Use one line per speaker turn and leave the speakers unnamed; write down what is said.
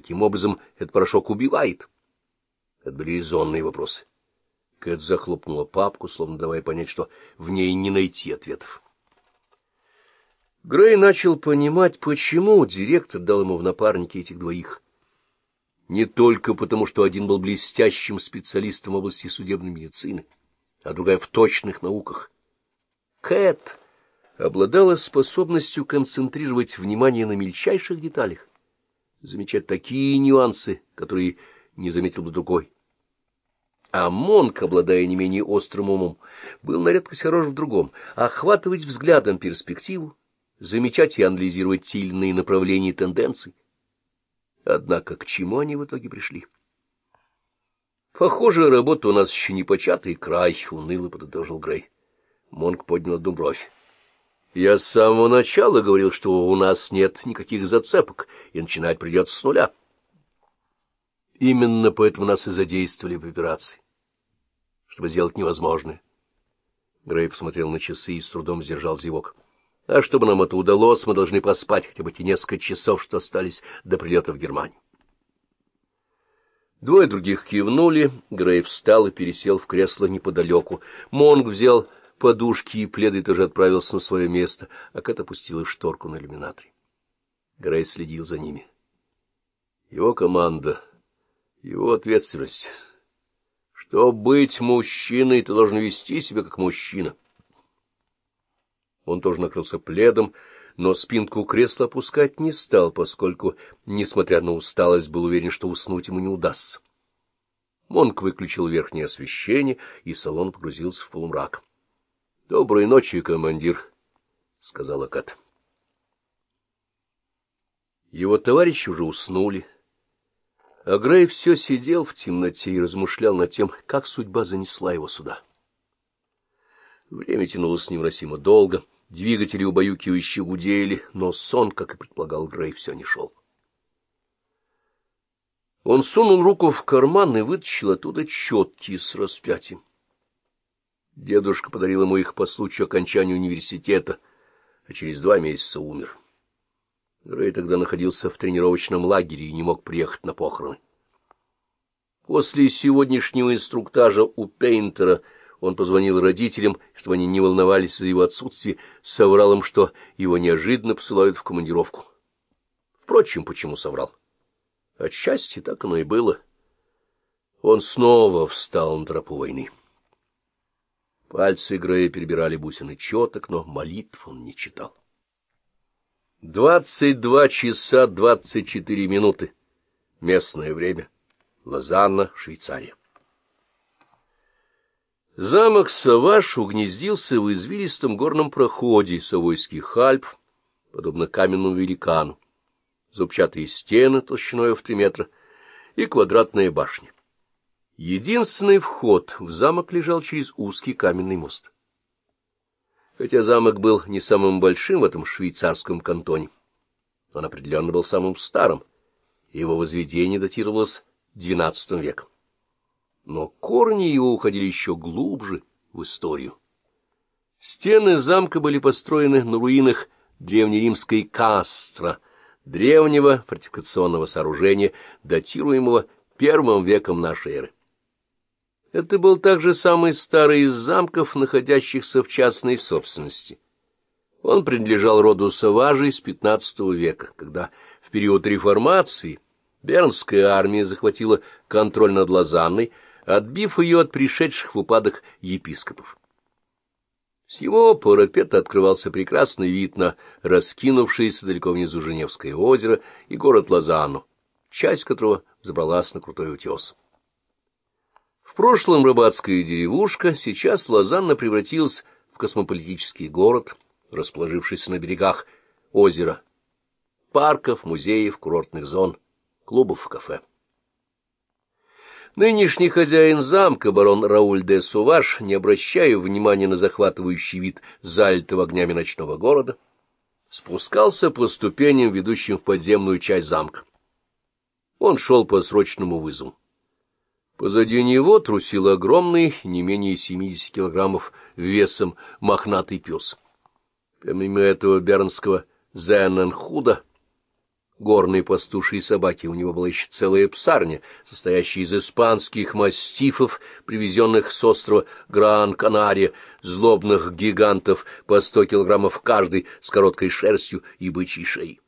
каким образом этот порошок убивает? Это были резонные вопросы. Кэт захлопнула папку, словно давая понять, что в ней не найти ответов. Грей начал понимать, почему директор дал ему в напарники этих двоих. Не только потому, что один был блестящим специалистом в области судебной медицины, а другая в точных науках. Кэт обладала способностью концентрировать внимание на мельчайших деталях, замечать такие нюансы, которые не заметил бы другой. А Монк, обладая не менее острым умом, был на редкость хорош в другом — охватывать взглядом перспективу, замечать и анализировать иные направления и тенденции. Однако к чему они в итоге пришли? Похоже, работа у нас еще не початый край, — уныло подытожил Грей. Монк поднял одну бровь. Я с самого начала говорил, что у нас нет никаких зацепок, и начинать придется с нуля. Именно поэтому нас и задействовали в операции, чтобы сделать невозможное. Грей посмотрел на часы и с трудом сдержал зевок. А чтобы нам это удалось, мы должны поспать хотя бы те несколько часов, что остались до прилета в Германию. Двое других кивнули, Грей встал и пересел в кресло неподалеку. Монг взял подушки и пледы тоже отправился на свое место, а Кэт опустила шторку на иллюминаторе. Грей следил за ними. Его команда его ответственность. Что быть мужчиной, ты должен вести себя как мужчина. Он тоже накрылся пледом, но спинку кресла опускать не стал, поскольку, несмотря на усталость, был уверен, что уснуть ему не удастся. Монк выключил верхнее освещение, и салон погрузился в полумрак. — Доброй ночи, командир, — сказала Кат. Его товарищи уже уснули. А Грей все сидел в темноте и размышлял над тем, как судьба занесла его сюда. Время тянулось невыносимо долго, двигатели убаюкивающе гудели, но сон, как и предполагал Грей, все не шел. Он сунул руку в карман и вытащил оттуда четки с распятием. Дедушка подарил ему их по случаю окончания университета, а через два месяца умер. Грей тогда находился в тренировочном лагере и не мог приехать на похороны. После сегодняшнего инструктажа у Пейнтера он позвонил родителям, чтобы они не волновались за его отсутствие, соврал им, что его неожиданно посылают в командировку. Впрочем, почему соврал? Отчасти так оно и было. Он снова встал на тропу войны. Пальцы Грея перебирали бусины четок, но молитв он не читал. Двадцать два часа двадцать четыре минуты. Местное время. Лозанна, Швейцария. Замок Саваш угнездился в извилистом горном проходе Савойских Альп, подобно каменному великану. Зубчатые стены толщиной в три метра и квадратная башня. Единственный вход в замок лежал через узкий каменный мост. Хотя замок был не самым большим в этом швейцарском кантоне, он определенно был самым старым, его возведение датировалось XII веком. Но корни его уходили еще глубже в историю. Стены замка были построены на руинах древнеримской Кастро, древнего фортификационного сооружения, датируемого первым веком нашей эры. Это был также самый старый из замков, находящихся в частной собственности. Он принадлежал роду Саважей с XV века, когда в период реформации Бернская армия захватила контроль над Лозанной, отбив ее от пришедших в упадок епископов. С его парапета открывался прекрасный вид на раскинувшееся далеко внизу Женевское озеро и город Лозанну, часть которого забралась на крутой утес прошлом рыбацкая деревушка, сейчас Лозанна превратилась в космополитический город, расположившийся на берегах озера, парков, музеев, курортных зон, клубов, кафе. Нынешний хозяин замка, барон Рауль де Суваш, не обращая внимания на захватывающий вид залитого огнями ночного города, спускался по ступеням, ведущим в подземную часть замка. Он шел по срочному вызову. Позади него трусил огромный, не менее 70 килограммов весом, мохнатый пес. Помимо этого бернского Зенненхуда, горной пастушьей собаки у него была еще целая псарня, состоящая из испанских мастифов, привезенных с острова Гран-Канария, злобных гигантов по сто килограммов каждый, с короткой шерстью и бычьей шеей.